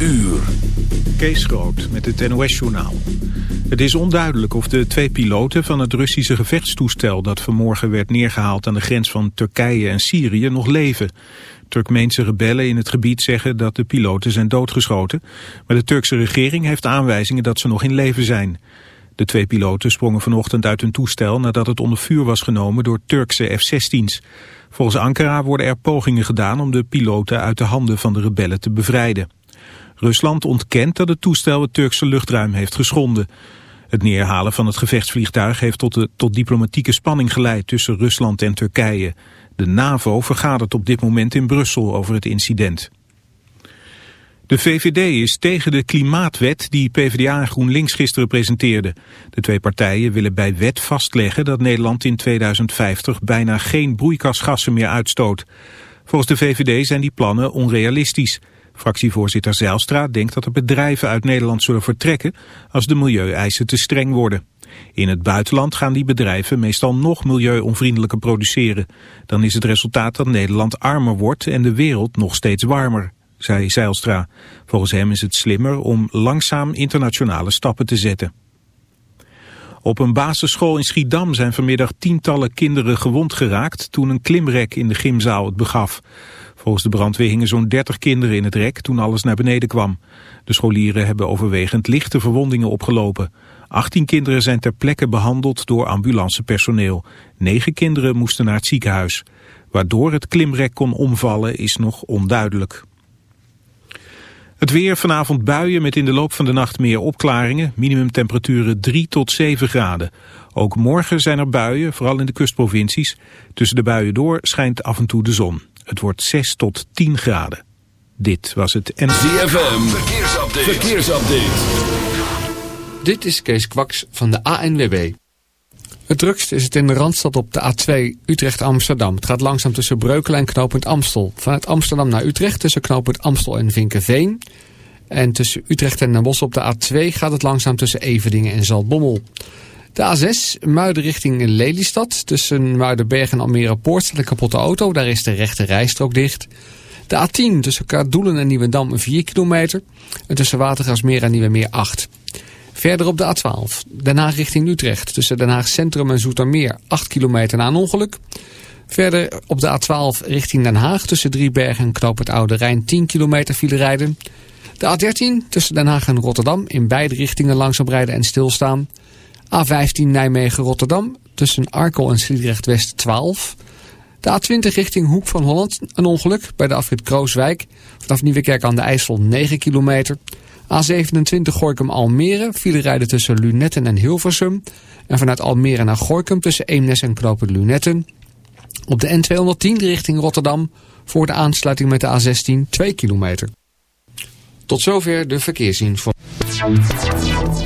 uur. Kees Groot met het NOS-journaal. Het is onduidelijk of de twee piloten van het Russische gevechtstoestel... dat vanmorgen werd neergehaald aan de grens van Turkije en Syrië nog leven. Turkmeense rebellen in het gebied zeggen dat de piloten zijn doodgeschoten... maar de Turkse regering heeft aanwijzingen dat ze nog in leven zijn. De twee piloten sprongen vanochtend uit hun toestel nadat het onder vuur was genomen door Turkse F-16's. Volgens Ankara worden er pogingen gedaan om de piloten uit de handen van de rebellen te bevrijden. Rusland ontkent dat het toestel het Turkse luchtruim heeft geschonden. Het neerhalen van het gevechtsvliegtuig heeft tot, diplomatieke spanning geleid tussen Rusland en Turkije. De NAVO vergadert op dit moment in Brussel over het incident. De VVD is tegen de klimaatwet die PvdA en GroenLinks gisteren presenteerden. De twee partijen willen bij wet vastleggen dat Nederland in 2050 bijna geen broeikasgassen meer uitstoot. Volgens de VVD zijn die plannen onrealistisch. Fractievoorzitter Zijlstra denkt dat de bedrijven uit Nederland zullen vertrekken als de milieueisen te streng worden. In het buitenland gaan die bedrijven meestal nog milieuonvriendelijker produceren. Dan is het resultaat dat Nederland armer wordt en de wereld nog steeds warmer zei Zeilstra. Volgens hem is het slimmer om langzaam internationale stappen te zetten. Op een basisschool in Schiedam zijn vanmiddag tientallen kinderen gewond geraakt toen een klimrek in de gymzaal het begaf. Volgens de brandweer hingen zo'n 30 kinderen in het rek toen alles naar beneden kwam. De scholieren hebben overwegend lichte verwondingen opgelopen. 18 kinderen zijn ter plekke behandeld door ambulancepersoneel. 9 kinderen moesten naar het ziekenhuis. Waardoor het klimrek kon omvallen is nog onduidelijk. Het weer vanavond buien met in de loop van de nacht meer opklaringen. Minimumtemperaturen 3 tot 7 graden. Ook morgen zijn er buien, vooral in de kustprovincies. Tussen de buien door schijnt af en toe de zon. Het wordt 6 tot 10 graden. Dit was het en ZFM, verkeersupdate. verkeersupdate. Dit is Kees Kwaks van de ANWB. Het drukst is het in de Randstad op de A2 Utrecht-Amsterdam. Het gaat langzaam tussen Breukelen en knooppunt Amstel. Vanuit Amsterdam naar Utrecht tussen knooppunt Amstel en Vinkenveen. En tussen Utrecht en Den Bosch op de A2 gaat het langzaam tussen Evedingen en Zaltbommel. De A6 Muiden richting Lelystad. Tussen Muidenberg en Almere Poort een kapotte auto. Daar is de rechte rijstrook dicht. De A10 tussen Kadoelen en Nieuwendam 4 kilometer. En tussen Watergasmeer en Nieuwemeer 8 Verder op de A12. Den Haag richting Utrecht. Tussen Den Haag Centrum en Zoetermeer 8 kilometer na een ongeluk. Verder op de A12 richting Den Haag. Tussen Driebergen en Knoop het Oude Rijn 10 kilometer file rijden. De A13 tussen Den Haag en Rotterdam. In beide richtingen langzaam rijden en stilstaan. A15 Nijmegen-Rotterdam. Tussen Arkel en Sliedrecht-West 12. De A20 richting Hoek van Holland. Een ongeluk bij de afrit Krooswijk. Vanaf Nieuwekerk aan de IJssel 9 kilometer. A27 Gorkum-Almere, file rijden tussen Lunetten en Hilversum. En vanuit Almere naar Gorkum tussen Eemnes en Knopen Lunetten. Op de N210 richting Rotterdam voor de aansluiting met de A16 2 kilometer. Tot zover de verkeersinformatie.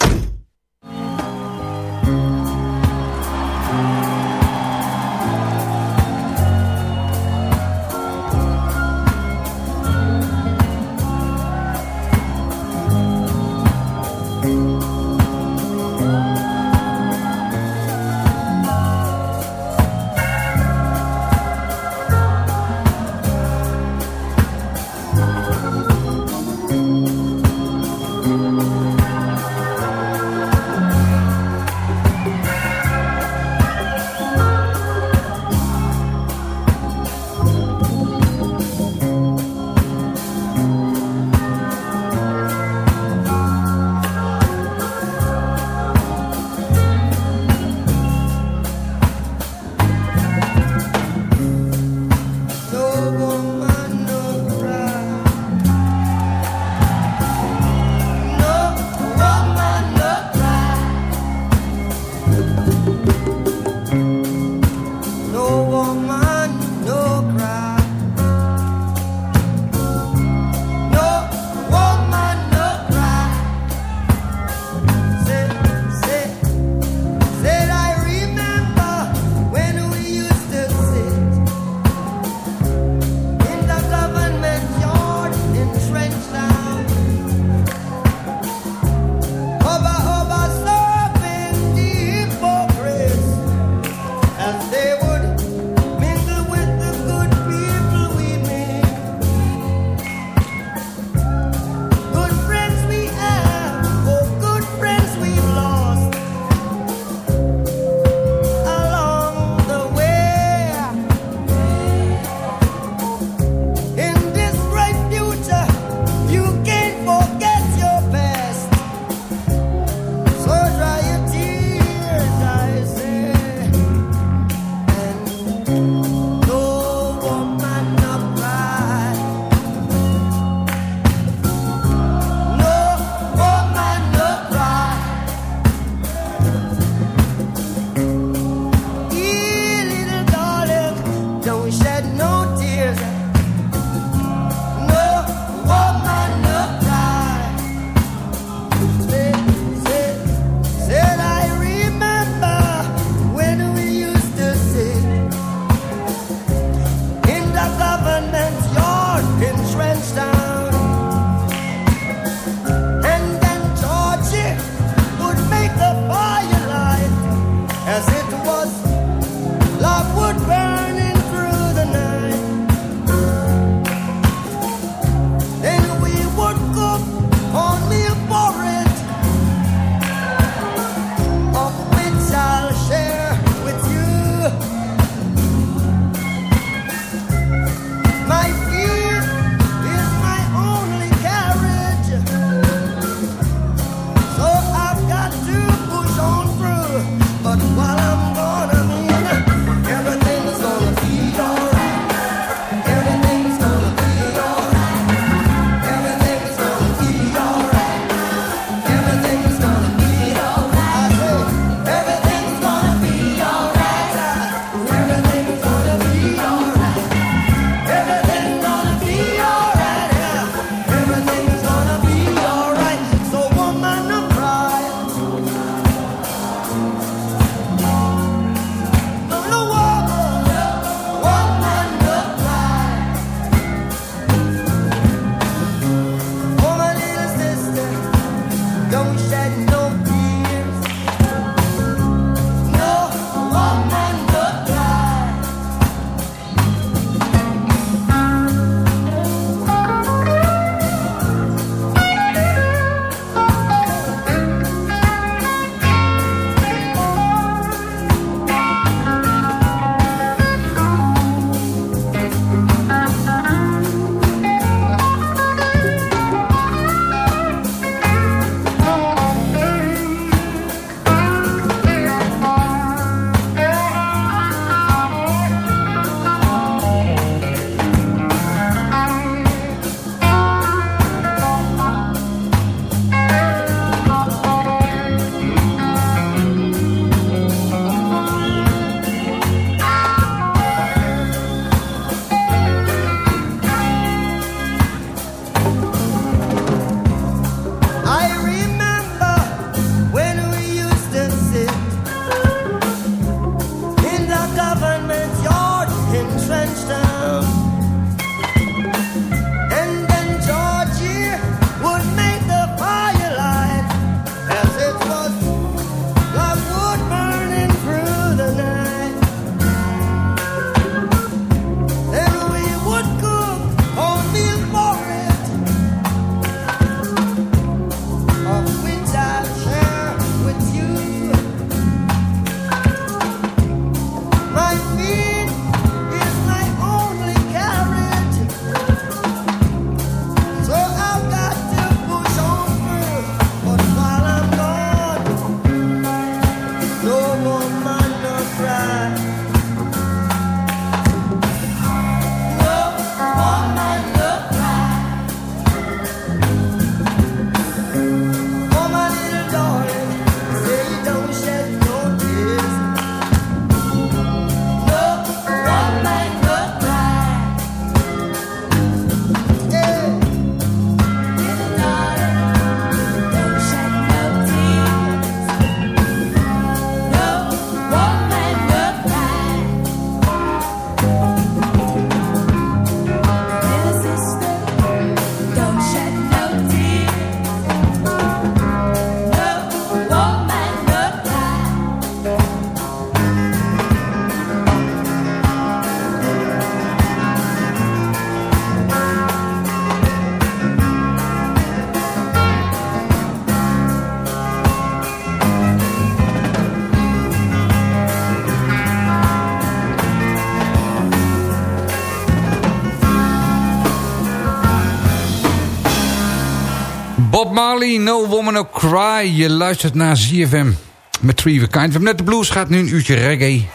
No Woman No Cry. Je luistert naar ZFM met of Kind. We hebben net de blues, gaat nu een uurtje reggae.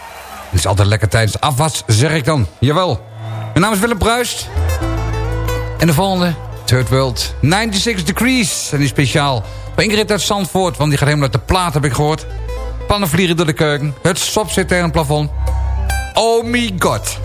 Het is altijd lekker tijdens afwas, zeg ik dan. Jawel. Mijn naam is Willem Bruist. En de volgende, Third World, 96 Degrees. En die speciaal voor Ingrid uit Zandvoort, want die gaat helemaal uit de plaat, heb ik gehoord. Pannen vliegen door de keuken. Het stop zit tegen het plafond. Oh my god.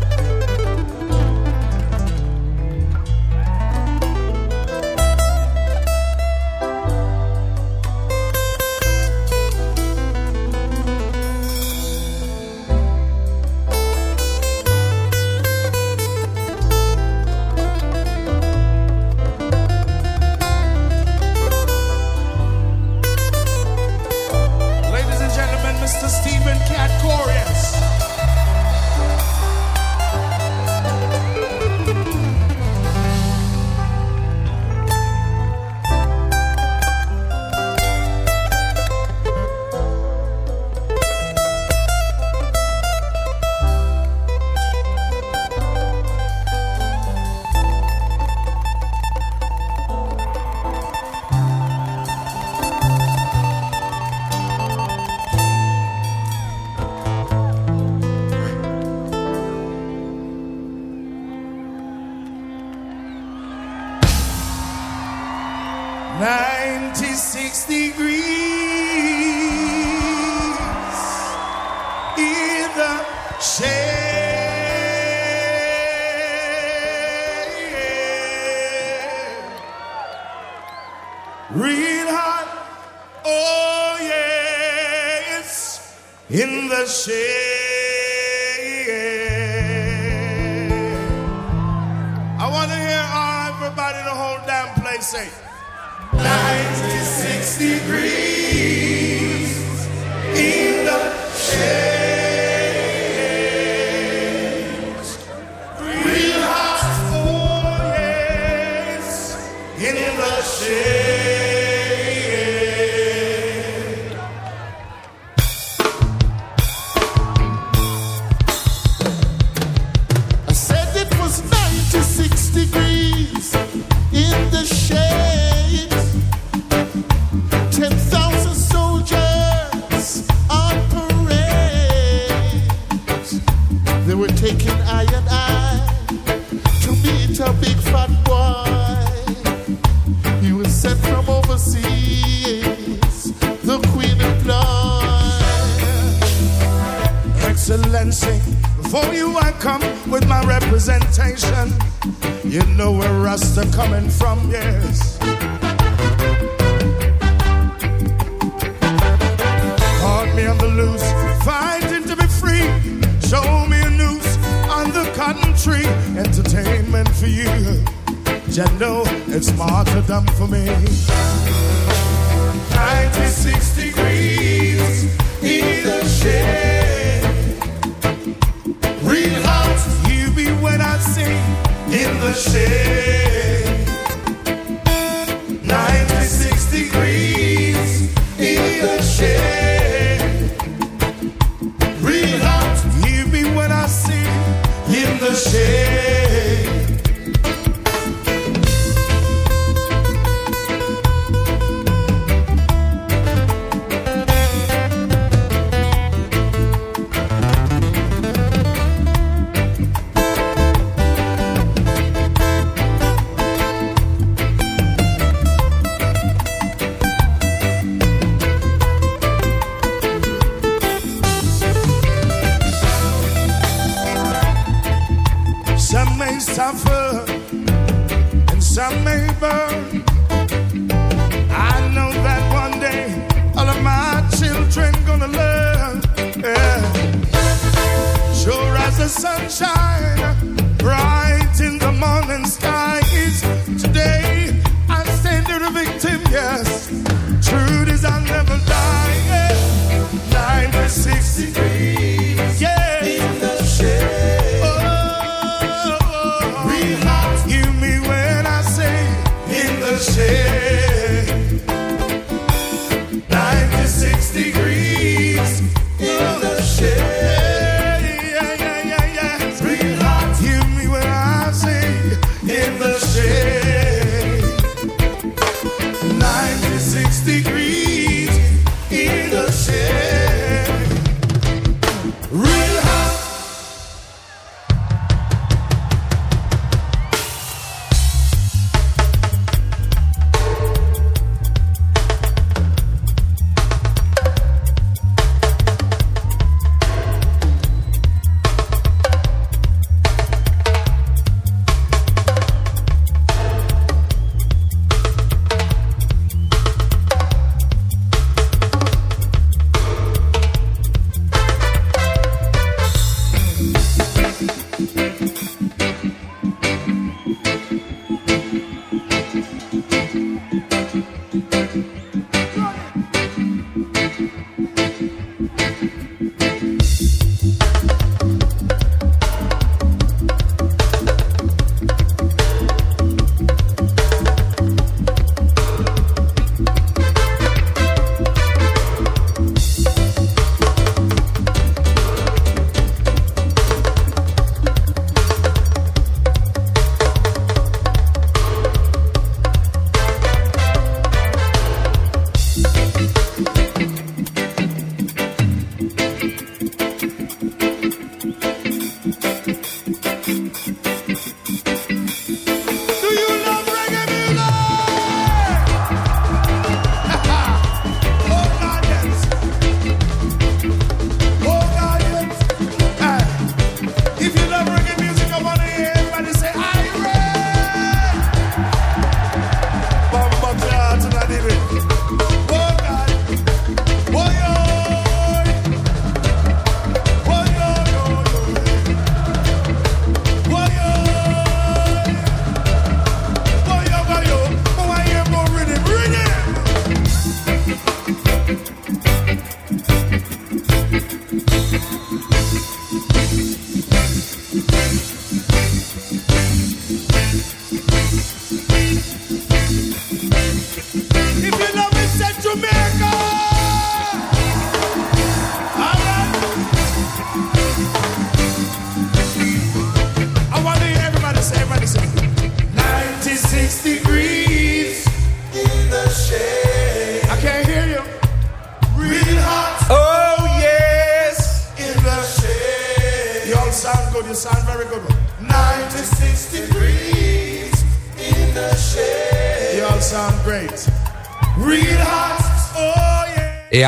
Sunshine,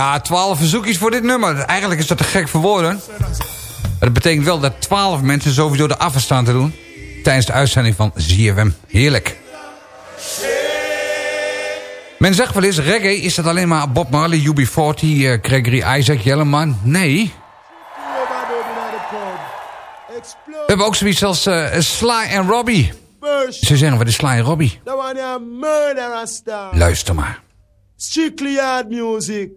Ja, 12 verzoekjes voor dit nummer. Eigenlijk is dat te gek voor woorden. dat betekent wel dat 12 mensen sowieso de afval staan te doen... tijdens de uitzending van ZFM. Heerlijk. Men zegt wel eens, reggae, is dat alleen maar Bob Marley, UB40, uh, Gregory Isaac, Jelleman? Nee. We hebben ook zoiets als uh, Sly en Robbie. Ze zeggen, wat is Sly en Robbie? Luister maar. Strictly hard music.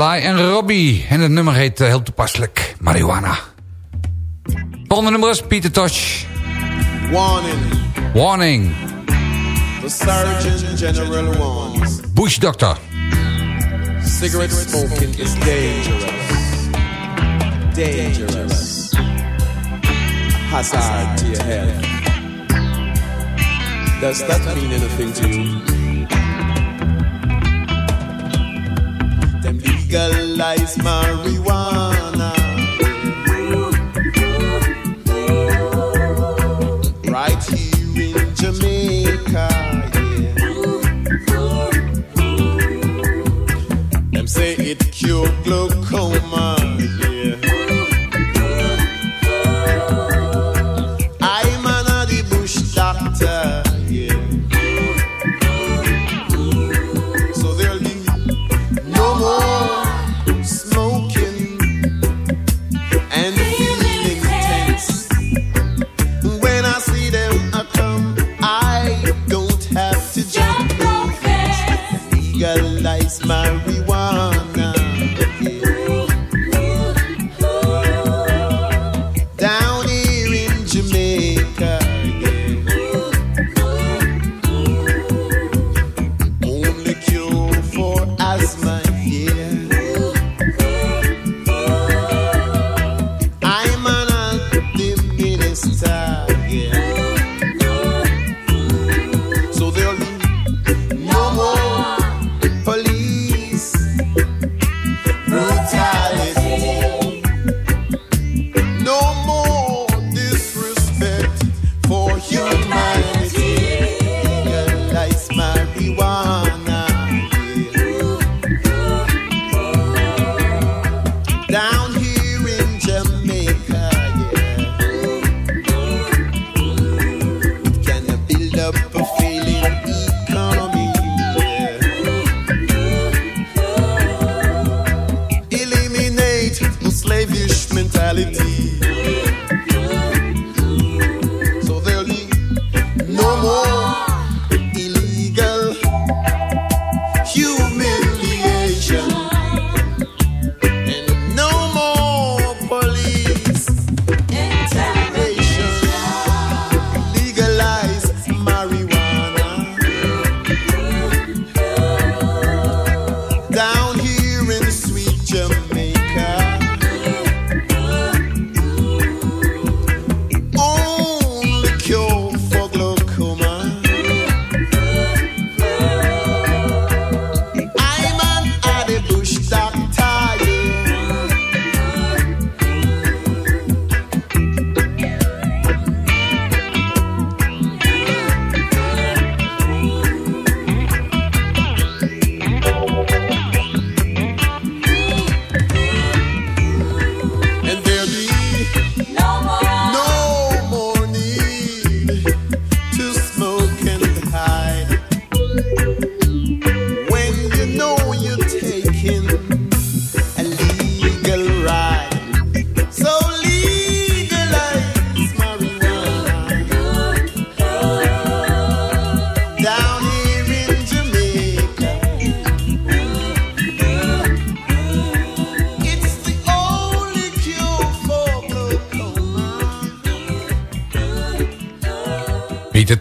Sly en Robbie. En het nummer heet uh, heel toepasselijk Marijuana. Volgende nummer is Peter Tosh. Warning. Warning. The Surgeon General warns. Bush Doctor. Cigarette smoking is dangerous. Dangerous. Hazard to your health. Does that mean anything to you? Legalize marijuana. Right here in Jamaica,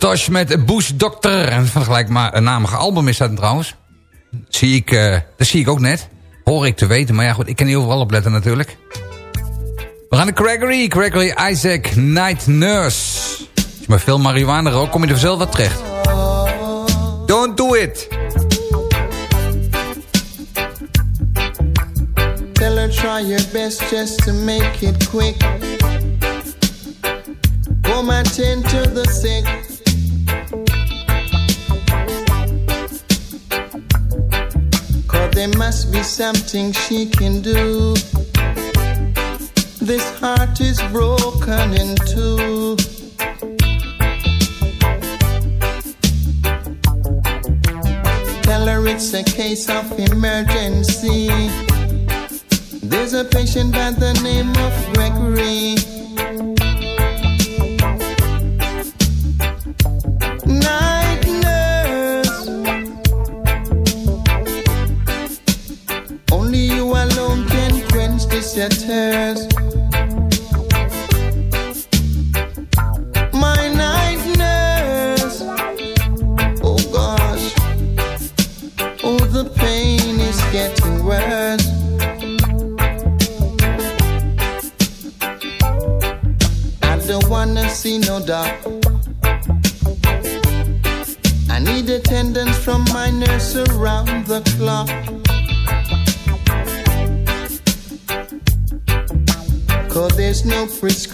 Tosh met Doctor. En maar een namige album is dat trouwens. Zie ik, uh, dat zie ik ook net. Hoor ik te weten, maar ja goed, ik kan niet overal opletten natuurlijk. We gaan naar Gregory. Gregory Isaac, Night Nurse. Als je maar veel marihuana rookt, kom je er zelf wat terecht. Don't do it. Tell her try your best just to make it quick. Come attend to the. Must be something she can do. This heart is broken in two. Tell her it's a case of emergency. There's a patient by the name of Gregory.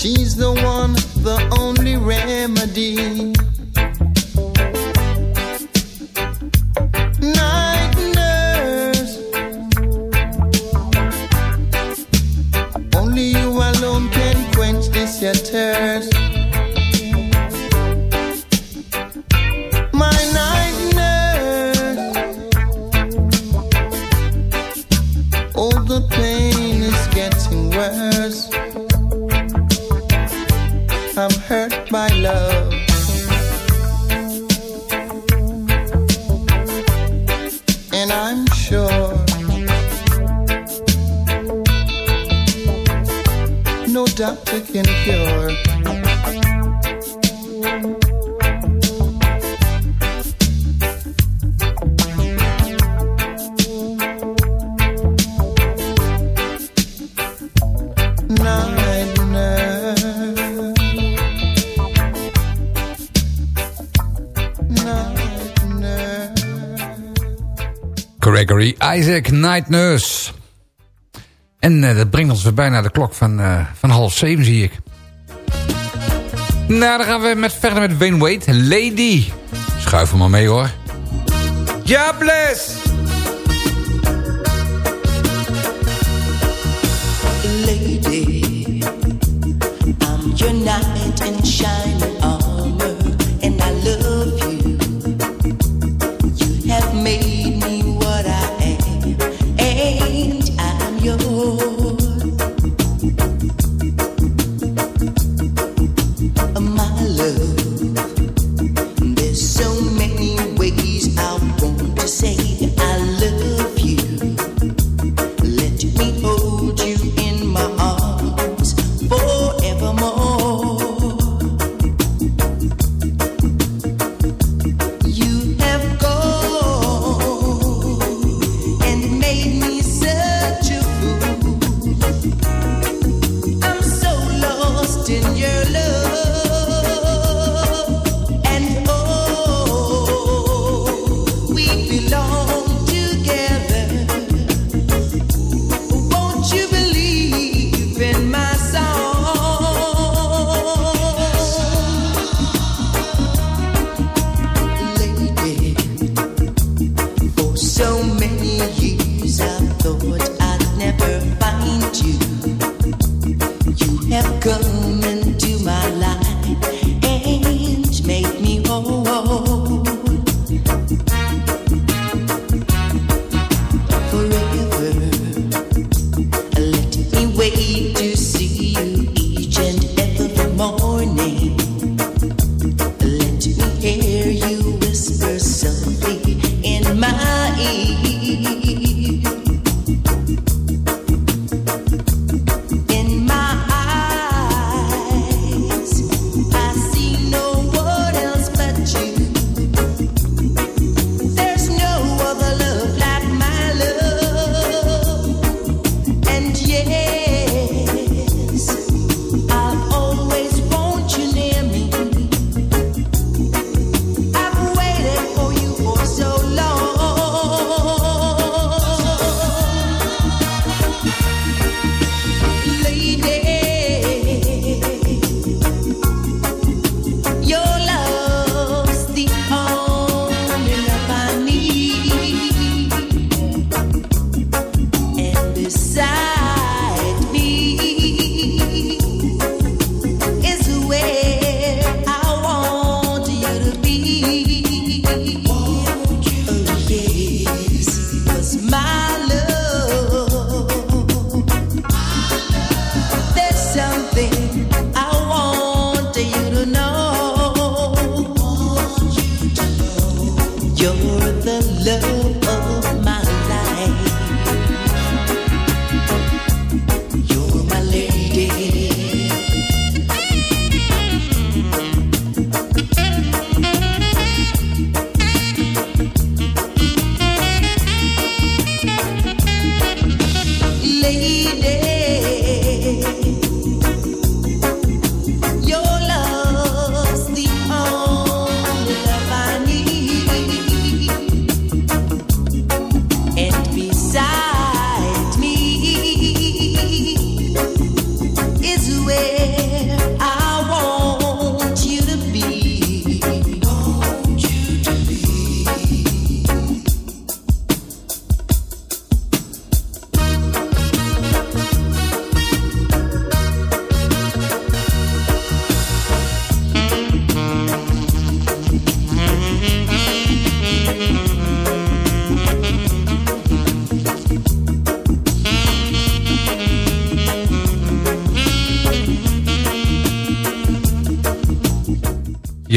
She's the one, the only remedy. Isaac, Night Nurse. En eh, dat brengt ons weer bijna de klok van, eh, van half zeven, zie ik. Nou, dan gaan we met, verder met Wayne Wade. Lady. Schuif hem maar mee, hoor. Ja, bless!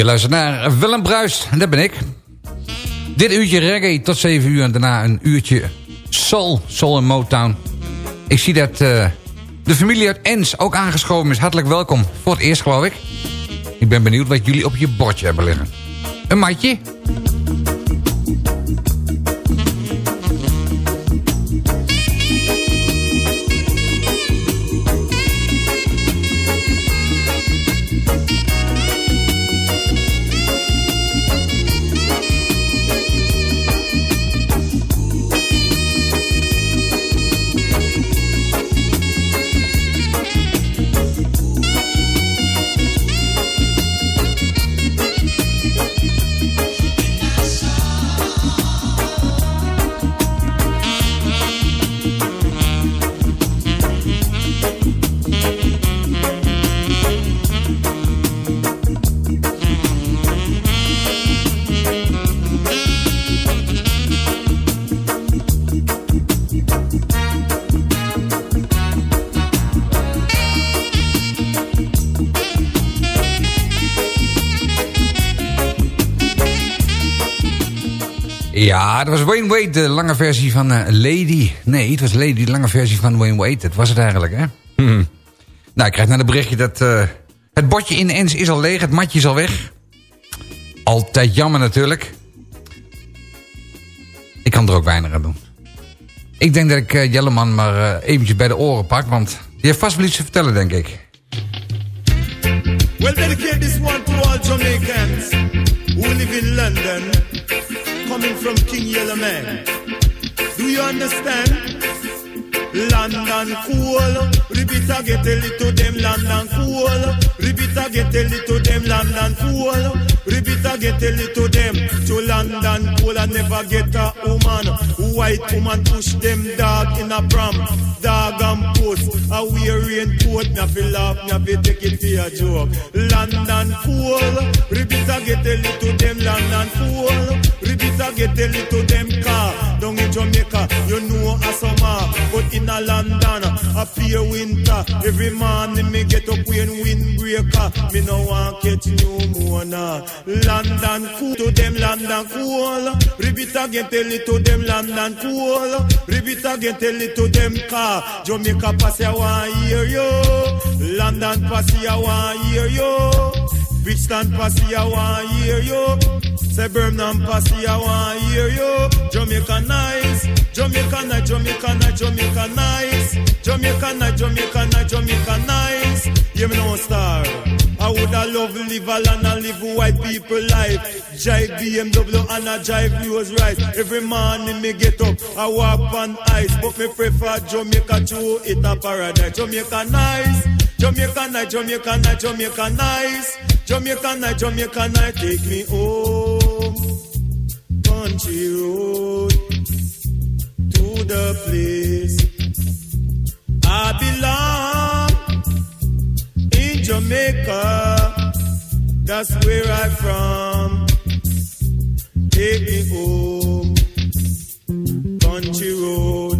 Je luistert naar Willem Bruis, en dat ben ik. Dit uurtje reggae tot 7 uur en daarna een uurtje soul, soul en Motown. Ik zie dat eh, de familie uit Ens ook aangeschoven is. Hartelijk welkom, voor het eerst geloof ik. Ik ben benieuwd wat jullie op je bordje hebben liggen. Een matje? Ja, dat was Wayne Wade, de lange versie van eh, Lady. Nee, het was Lady, de lange versie van Wayne Wade. Dat was het eigenlijk, hè? Nou, ik krijg net een berichtje dat... eh, het bordje in Ens is al leeg, het matje is al weg. Altijd jammer natuurlijk. Ik kan er ook weinig aan doen. Ik denk dat ik eh, Jelleman maar eh, eventjes bij de oren pak, want die heeft vast wel iets te vertellen, denk ik. Well, dedicate this one to all Jamaicans who live in London, coming from King Yellow Man. Do you understand? London cool. Again, tell it to them London cool. Again, tell it to them London cool. Again, tell it to them to London cool. I never get a woman. White woman push them dog in a pram. Dog and post. A wear raincoat. Me feel laugh, feel take it for a joke. London cool. Again, tell it to them London cool. Again, tell it to them car. Down in Jamaica, you know a summer. But in a London, a pure winter. Every morning me get up when windbreaker. Me no want catch more now. London cool to them London cool. Repeat again, tell it to them London cool. Repeat again, tell it to them car. Jamaica pass I want hear you. London pass I want hear you. Bridgetown Passy, I want hear you. Say Birmingham Passy, I want hear you. Jamaica nice, Jamaica nice, Jamaica nice, Jamaica nice. Jamaica nice, Jamaica nice, Jamaica nice. Hear me now, star. I woulda love live a land and live white people life. Drive BMW and I drive Rolls right. Every morning me get up, I walk on ice, but me prefer Jamaica to it a paradise. Jamaica nice, Jamaica nice, Jamaica nice, Jamaica nice. Jamaica night, Jamaica night, take me home. Country road to the place I belong in Jamaica. That's where I'm from. Take me home. Country road.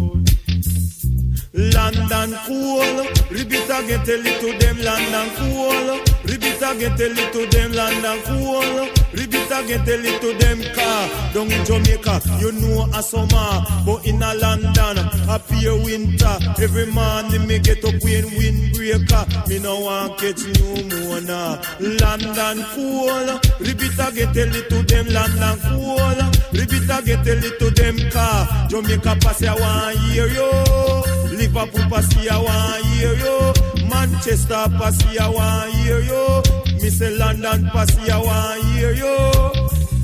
London cool. Repeat again, tell it to them, London cool. Repeat again, tell it to them, London cool. Repeat again, tell it them, car. Down in Jamaica, you know a summer. But in a London, a pure winter. Every morning me get up when windbreaker. Me no want catch more now. London cool. Repeat again, tell it to them, London cool. Repeat again, tell it to them, car. Jamaica pass, I want hear you. Liverpool passy, I want hear you. Manchester passy, I want hear you. Me London passy, I want hear you.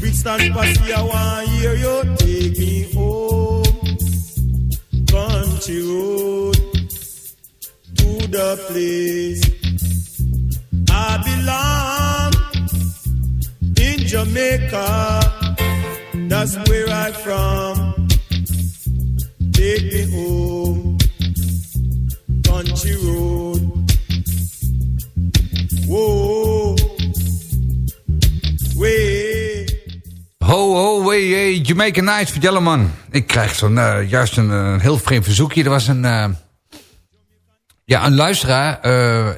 Brixton passy, I want hear you. Take me home, country road to the place I belong in Jamaica. That's where I'm from. Take me home country road. Whoa, way. Ho, ho, wee, hey, Jamaica Nights voor Jelleman. Ik krijg zo'n, eh, juist een eh, heel vreemd verzoekje. Er was een, eh, ja, een luisteraar.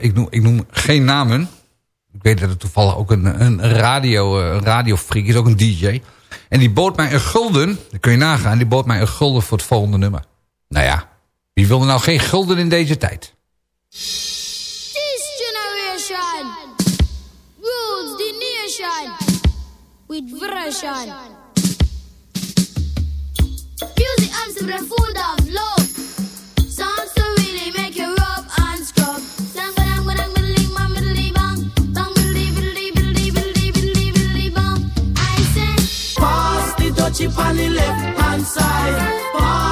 ik, noem, ik noem geen namen. Ik weet dat het toevallig ook een, een radio, een is, ook een DJ. En die bood mij een gulden, dat kun je nagaan, die bood mij een gulden voor het volgende nummer. Nou ja, wie wil er nou geen gulden in deze tijd? This generation rules the nation with version. Music arms the food of love. Songs to really make you rub and scrub. Dutchie on the left hand side.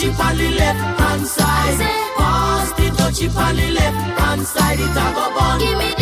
The on the left hand side. Pass the dutchie on the left hand side. It a go bun. Give me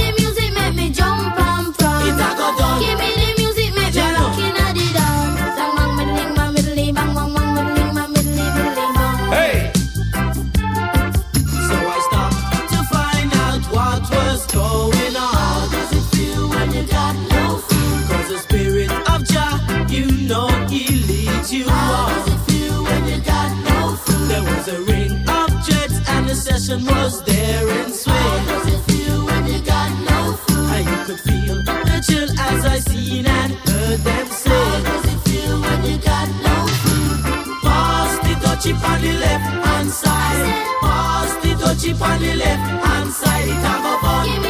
tension was there and swing. How does it feel when you got no food? I you could feel the chill as I seen and heard them say. How does it feel when you got no food? Pass the touchy on the left hand side. Pass the touchy on the left hand side. It have a fun.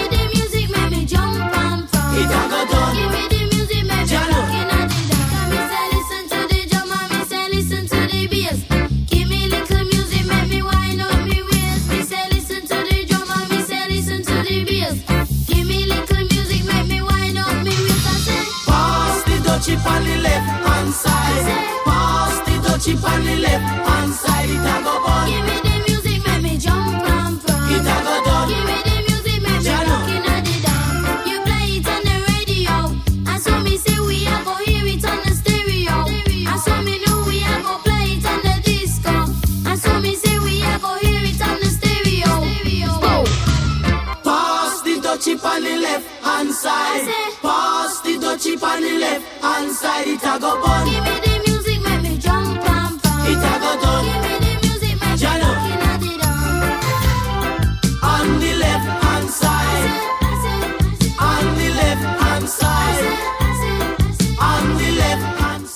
The on the left hand side. It a go fun. give me the music, make me jump and fun. It a go done. Give me the music, make me looking at the dance. You play it on the radio, and so me say we a go hear it on the stereo. And so me know we a go play it on the disco. And so me say we a go hear it on the stereo. Go. Pass the touchy on the left hand side. Pass the touchy on the left hand side. It a go fun.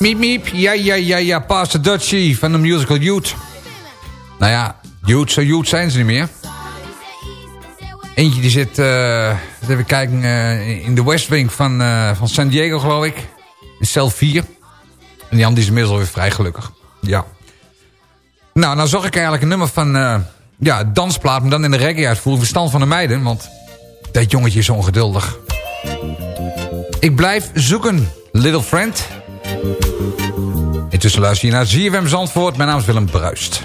Miep miep, ja ja ja ja, Pastor Dutchie van de musical Youth. Nou ja, Youth, zo Youth zijn ze niet meer. Eentje die zit, eh even kijken, eh, in de West Wing van, eh, van San Diego geloof ik. In cel 4. En die andere is inmiddels alweer vrij gelukkig. Ja. Nou, nou zag ik eigenlijk een nummer van, ja, dansplaat, maar dan in de reggae uitvoering. Verstand van de meiden, want dat jongetje is ongeduldig. Ik blijf zoeken, little friend. Intussen luister je naar ZFM Zandvoort. Mijn naam is Willem Bruist.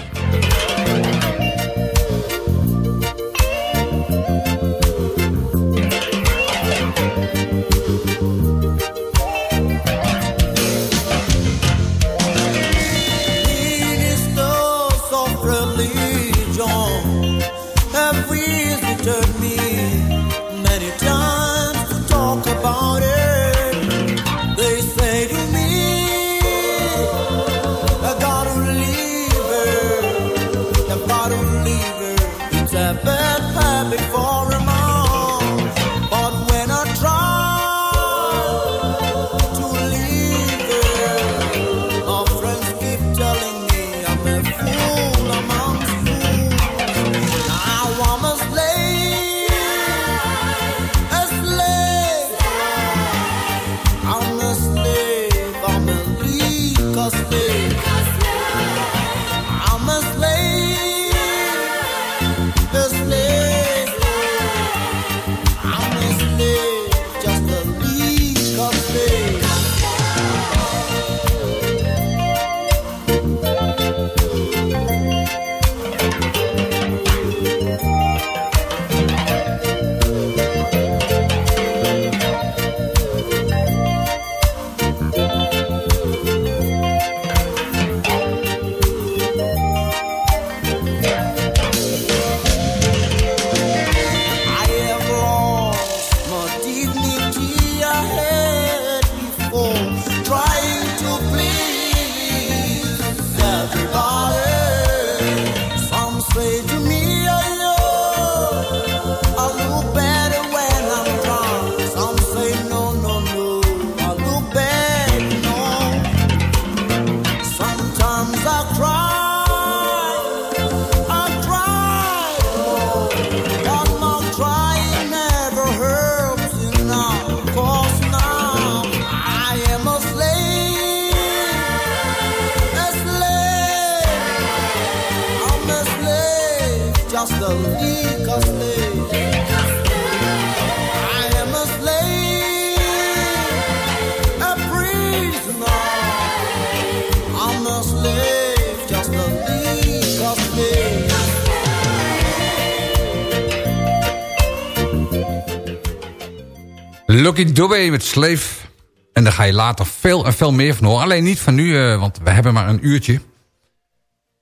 Lucky Dubé met Slave. En daar ga je later veel en veel meer van horen. Alleen niet van nu, eh, want we hebben maar een uurtje.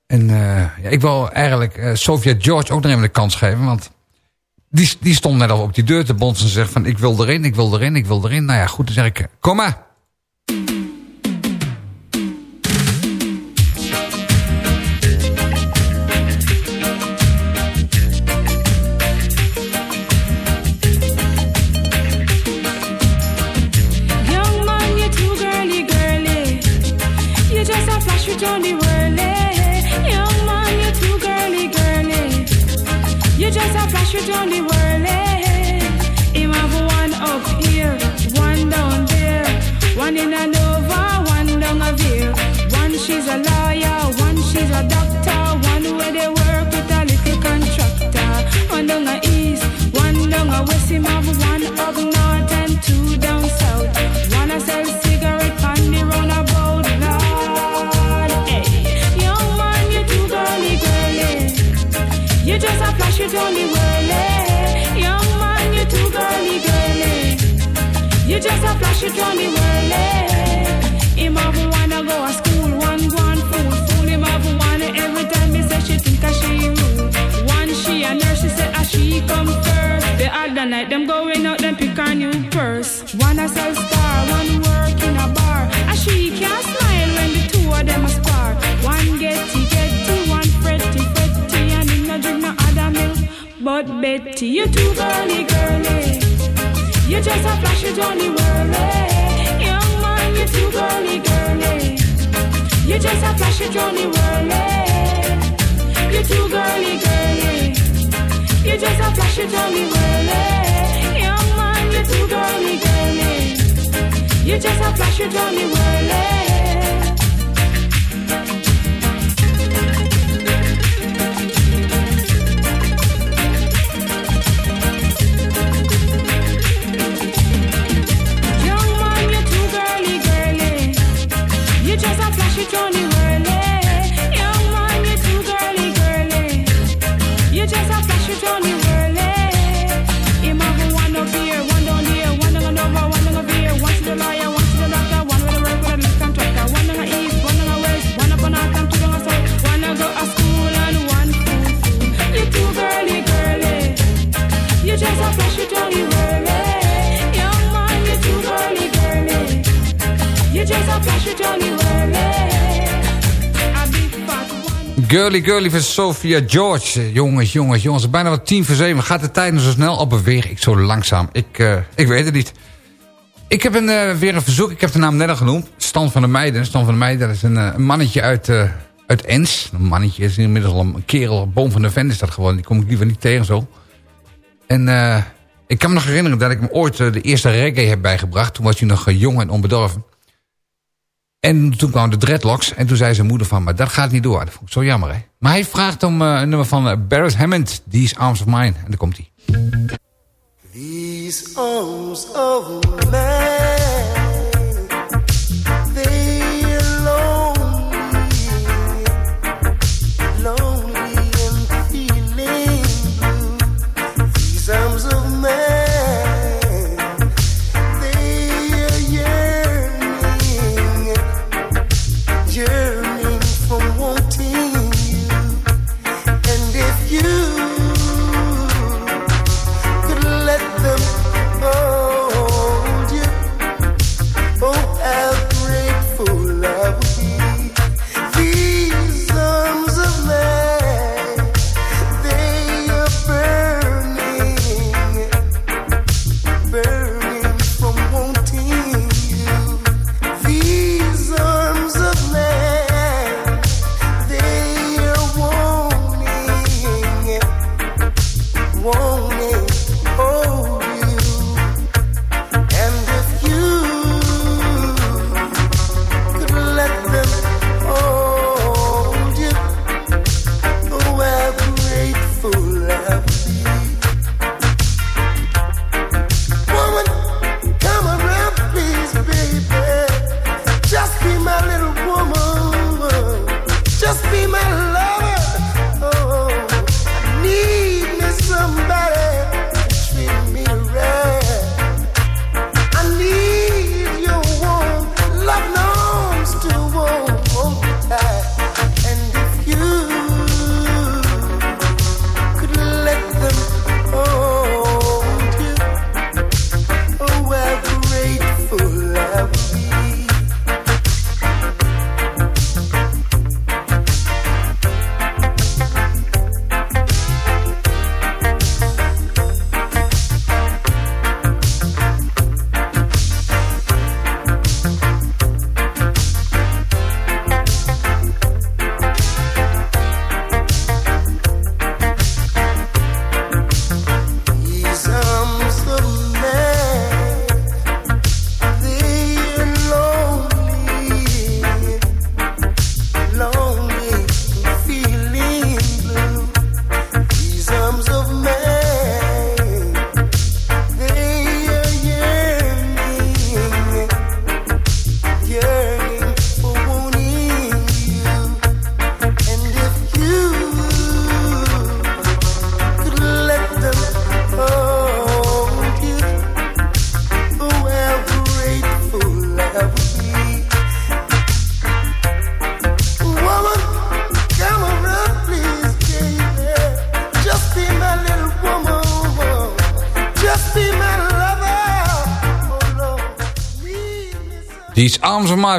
En eh, ja, ik wil eigenlijk eh Sofia George ook nog even de kans geven. Want die, die stond net al op die deur te bonzen en zegt van... ik wil erin, ik wil erin, ik wil erin. Nou ja, goed, dan zeg ik, kom maar. West, him have one up north and two down south. One a sell cigarette the roundabout, Lord. Hey, young man, you too. You just a flash world, eh? Young man, you too. You just a? Him wanna go to night them going out, them pick a new purse. One a sell star, one work in a bar. A she can't smile when the two of them a spar. One getty getty, one fretty fretty, and him drink no other milk. But Betty, you too girly girly. You just a flash it on the world, eh? Young man, you too girly girly. You just a flash it on the world, eh? You too girly girly. You just a flash it on girly. You just a flash it on the world, eh? Young man, you too girly, girly. You Girly Girly van Sophia George. Jongens, jongens, jongens. Bijna wat tien voor zeven. Gaat de tijd nou zo snel? Op beweeg ik zo langzaam? Ik, eh, ik weet het niet. Ik heb een, eh, weer een verzoek. Ik heb de naam net al genoemd. Stan van de Meiden. Stan van de Meiden, dat is een, eh, een mannetje uit, uit Ens. Een mannetje is inmiddels al een kerel. Boom van de vent is dat gewoon. Die kom ik liever niet tegen zo. En eh, ik kan me nog herinneren dat ik hem ooit eh, de eerste reggae heb bijgebracht. Toen was hij nog eh, jong en onbedorven. En toen kwamen de dreadlocks. En toen zei zijn moeder van, maar dat gaat niet door. Dat vond ik zo jammer, hè. Maar hij vraagt om een nummer van Barrett Hammond. These Arms of Mine. En daar komt hij. These arms of mine,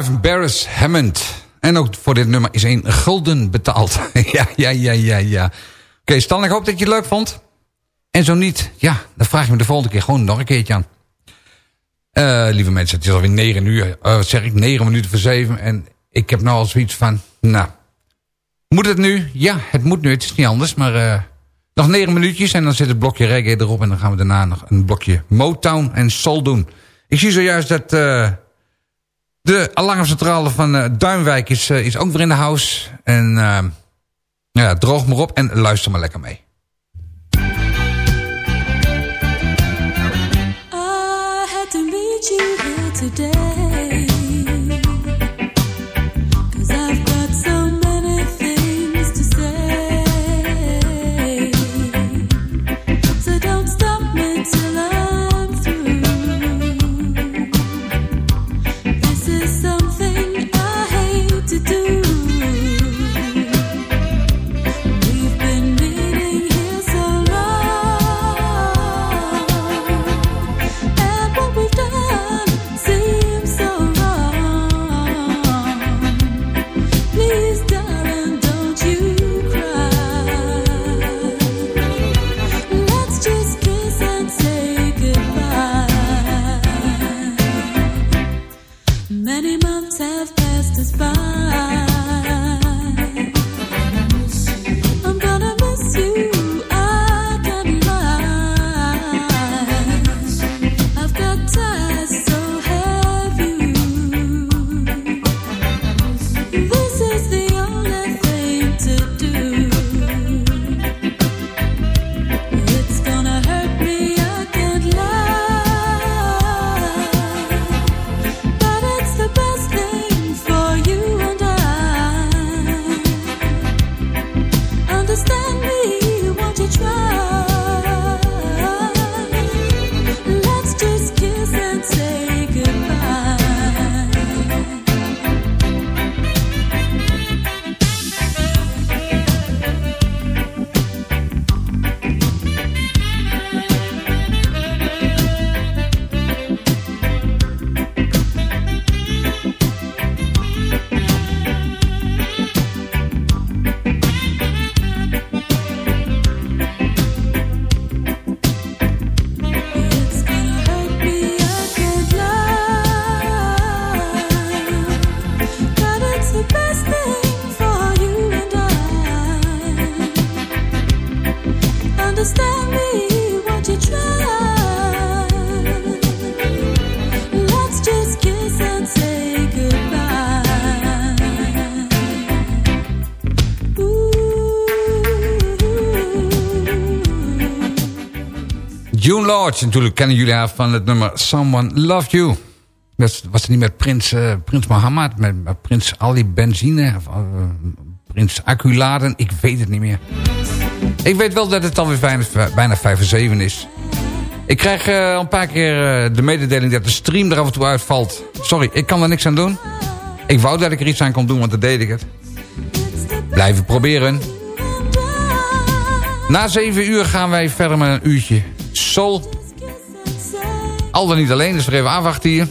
Van Barris Hammond. En ook voor dit nummer is een gulden betaald. ja, ja, ja, ja, ja. Oké, Stan, ik hoop dat je het leuk vond. En zo niet, ja, dan vraag je me de volgende keer gewoon nog een keertje aan. Eh, lieve mensen, het is alweer 9 uur. wat zeg ik, 9 minuten voor 7. En ik heb nou al zoiets van, nou, moet het nu? Ja, het moet nu, het is niet anders. Maar eh, nog 9 minuutjes en dan zit het blokje reggae erop. En dan gaan we daarna nog een blokje Motown en Soul doen. Ik zie zojuist dat de alarmcentrale van eh, Duinwijk is, eh, is ook weer in de house. En eh, ja, droog maar op en luister maar lekker mee. I had to here today. June Lodge, natuurlijk kennen jullie haar van het nummer Someone Loved You. Dat was het niet met prins, eh, prins Mohammed, met, prins Ali Benzine, of, eh, prins Acculaden, ik weet het niet meer. Ik weet wel dat het alweer bijna, bijna 5 voor 7 is. Ik krijg eh, een paar keer de mededeling dat de stream er af en toe uitvalt. Sorry, ik kan er niks aan doen. Ik wou dat ik er iets aan kon doen, want dan deed ik het. Blijven proberen. Na 7 uur gaan wij verder met een uurtje soul. Al dan niet alleen, dus weer even afwachten hier.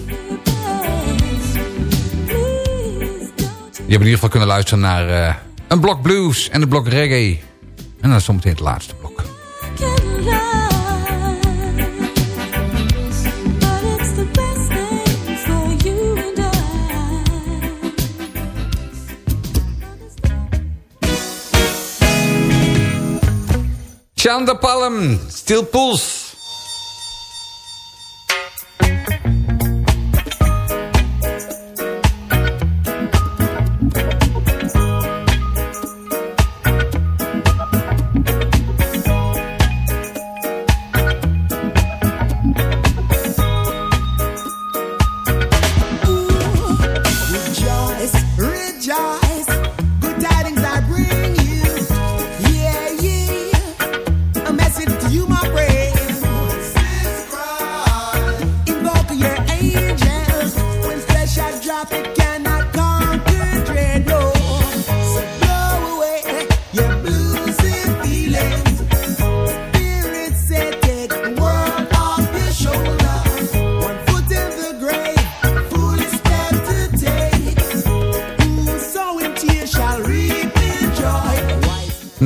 Je hebt in ieder geval kunnen luisteren naar eh, een blok blues en een blok reggae. En dan zometeen het laatste blok. Chanda Palm, Steel Pulse.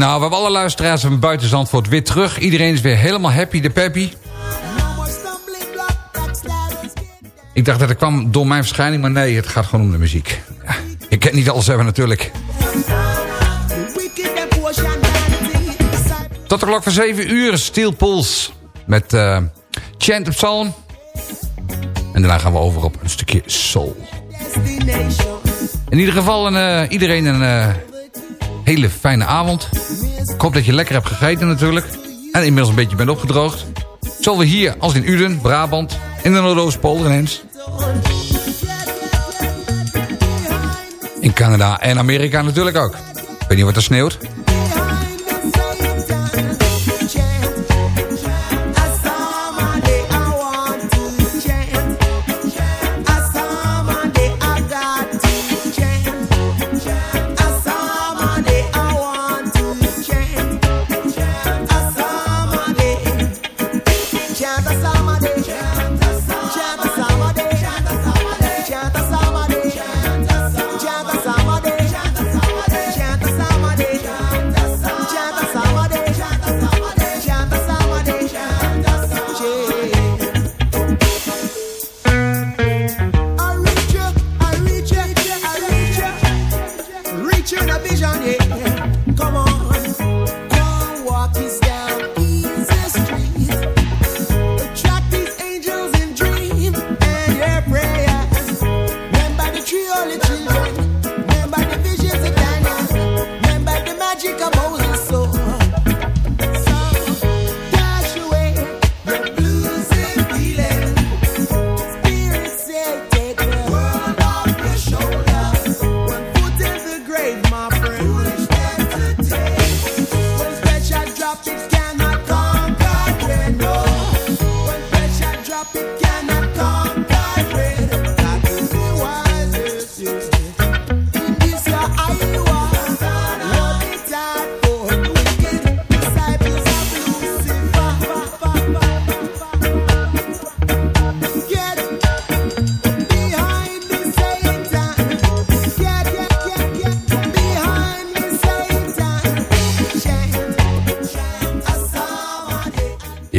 Nou, we hebben alle luisteraars van buiten Zandvoort weer terug. Iedereen is weer helemaal happy de peppy. Ik dacht dat het kwam door mijn verschijning, maar nee, het gaat gewoon om de muziek. Ik kan niet alles hebben natuurlijk. Tot de klok van 7 uur, Steel Pulse. Met eh Chant of Psalm. En daarna gaan we over op een stukje soul. In ieder geval een, eh, iedereen een eh, hele fijne avond. Ik hoop dat je lekker hebt gegeten natuurlijk. En inmiddels een beetje bent opgedroogd. Zowel hier als in Uden, Brabant, in de Noordoostpolder ineens. In Canada en Amerika natuurlijk ook. Ik weet niet wat er sneeuwt.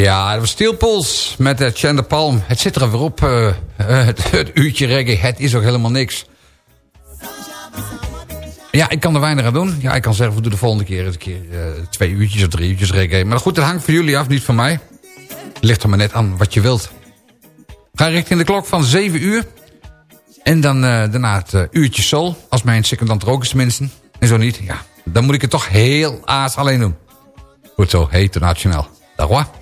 Ja, dat was Steel met uh, Chandler Palm. Het zit er weer op, eh, eh, het, uurtje reggae. Het is ook helemaal niks. Ja, ik kan er weinig aan doen. Ja, ik kan zeggen, we doen de volgende keer een keer eh, twee uurtjes of drie uurtjes reggae. Maar goed, dat hangt voor jullie af, niet van mij. Ligt er maar net aan wat je wilt. Ga richting de klok van 7 uur. En dan eh, daarna het eh, uurtje soul. Als mijn secondant er ook is tenminste. En zo niet, ja. Dan moet ik het toch heel aas alleen doen. Goed zo, internationaal. Dag hoor.